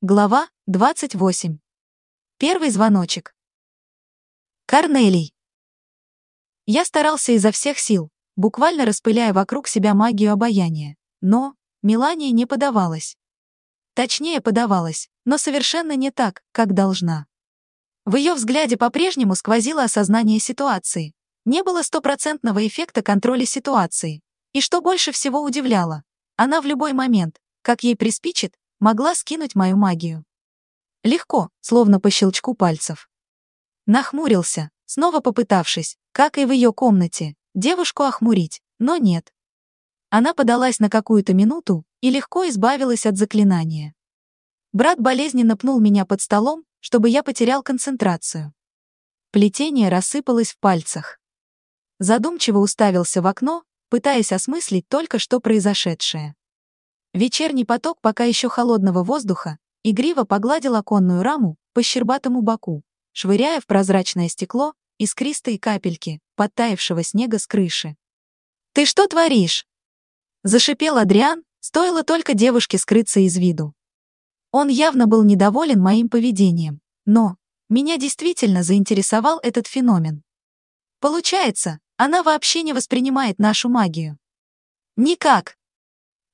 Глава 28. Первый звоночек. Корнелий. Я старался изо всех сил, буквально распыляя вокруг себя магию обаяния, но Мелания не подавалась. Точнее, подавалась, но совершенно не так, как должна. В ее взгляде по-прежнему сквозило осознание ситуации. Не было стопроцентного эффекта контроля ситуации. И что больше всего удивляло, она в любой момент, как ей приспичит, могла скинуть мою магию. Легко, словно по щелчку пальцев. Нахмурился, снова попытавшись, как и в ее комнате, девушку охмурить, но нет. Она подалась на какую-то минуту и легко избавилась от заклинания. Брат болезненно пнул меня под столом, чтобы я потерял концентрацию. Плетение рассыпалось в пальцах. Задумчиво уставился в окно, пытаясь осмыслить только что произошедшее. Вечерний поток пока еще холодного воздуха игриво погладил оконную раму по щербатому боку, швыряя в прозрачное стекло искристые капельки подтаявшего снега с крыши. «Ты что творишь?» Зашипел Адриан, стоило только девушке скрыться из виду. Он явно был недоволен моим поведением, но меня действительно заинтересовал этот феномен. Получается, она вообще не воспринимает нашу магию. Никак.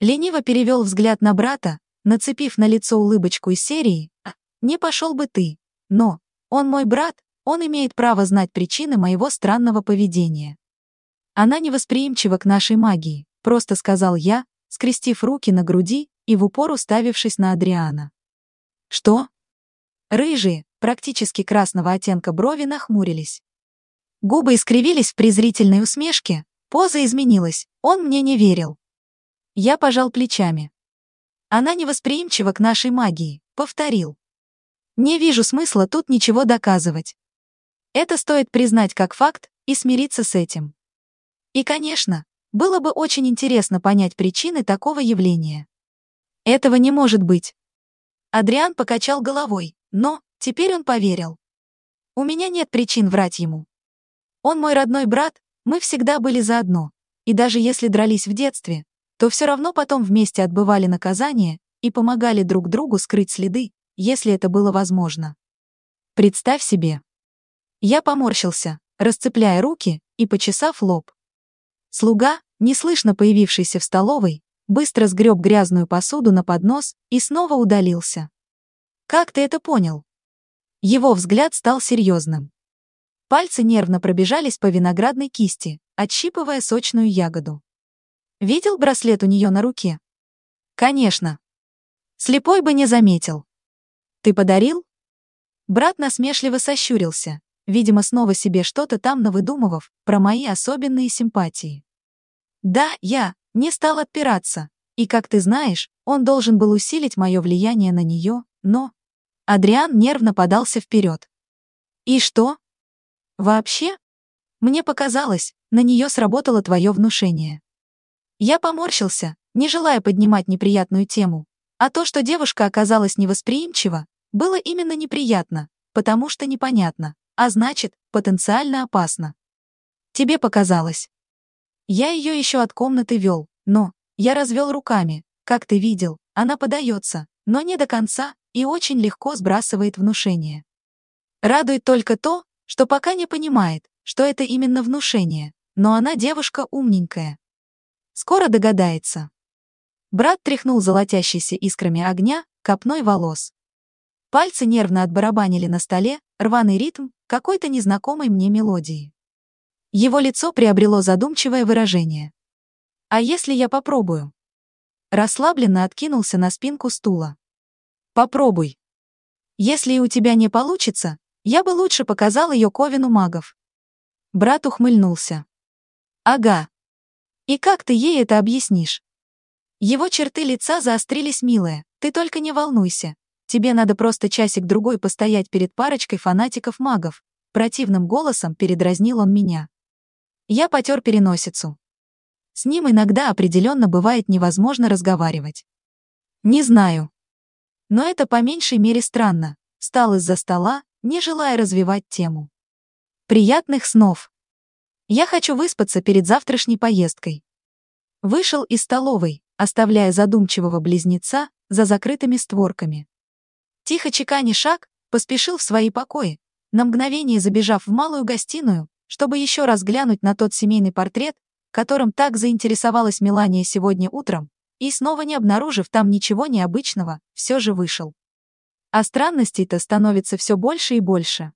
Лениво перевел взгляд на брата, нацепив на лицо улыбочку из серии «А, «Не пошел бы ты». Но он мой брат, он имеет право знать причины моего странного поведения. Она невосприимчива к нашей магии, просто сказал я, скрестив руки на груди и в упор уставившись на Адриана. Что? Рыжие, практически красного оттенка брови нахмурились. Губы искривились в презрительной усмешке, поза изменилась, он мне не верил. Я пожал плечами. Она невосприимчива к нашей магии, повторил. Не вижу смысла тут ничего доказывать. Это стоит признать как факт и смириться с этим. И, конечно, было бы очень интересно понять причины такого явления. Этого не может быть. Адриан покачал головой, но теперь он поверил. У меня нет причин врать ему. Он мой родной брат, мы всегда были заодно, и даже если дрались в детстве, то все равно потом вместе отбывали наказание и помогали друг другу скрыть следы, если это было возможно. Представь себе. Я поморщился, расцепляя руки и почесав лоб. Слуга, неслышно появившийся в столовой, быстро сгреб грязную посуду на поднос и снова удалился. «Как ты это понял?» Его взгляд стал серьезным. Пальцы нервно пробежались по виноградной кисти, отщипывая сочную ягоду. Видел браслет у нее на руке? Конечно. Слепой бы не заметил. Ты подарил? Брат насмешливо сощурился, видимо, снова себе что-то там навыдумывав про мои особенные симпатии. Да, я не стал отпираться, и, как ты знаешь, он должен был усилить мое влияние на нее, но... Адриан нервно подался вперед. И что? Вообще? Мне показалось, на нее сработало твое внушение. Я поморщился, не желая поднимать неприятную тему. А то, что девушка оказалась невосприимчива, было именно неприятно, потому что непонятно, а значит, потенциально опасно. Тебе показалось. Я ее еще от комнаты вел, но я развел руками, как ты видел, она подается, но не до конца и очень легко сбрасывает внушение. Радует только то, что пока не понимает, что это именно внушение, но она девушка умненькая, Скоро догадается. Брат тряхнул золотящийся искрами огня копной волос. Пальцы нервно отбарабанили на столе рваный ритм какой-то незнакомой мне мелодии. Его лицо приобрело задумчивое выражение. «А если я попробую?» Расслабленно откинулся на спинку стула. «Попробуй. Если и у тебя не получится, я бы лучше показал ее Ковину магов». Брат ухмыльнулся. «Ага, и как ты ей это объяснишь? Его черты лица заострились, милая, ты только не волнуйся. Тебе надо просто часик-другой постоять перед парочкой фанатиков-магов. Противным голосом передразнил он меня. Я потер переносицу. С ним иногда определенно бывает невозможно разговаривать. Не знаю. Но это по меньшей мере странно. Встал из-за стола, не желая развивать тему. Приятных снов. Я хочу выспаться перед завтрашней поездкой. Вышел из столовой, оставляя задумчивого близнеца за закрытыми створками. Тихо чекани шаг, поспешил в свои покои, на мгновение забежав в малую гостиную, чтобы еще раз глянуть на тот семейный портрет, которым так заинтересовалась Мелания сегодня утром, и снова не обнаружив там ничего необычного, все же вышел. А странностей-то становится все больше и больше.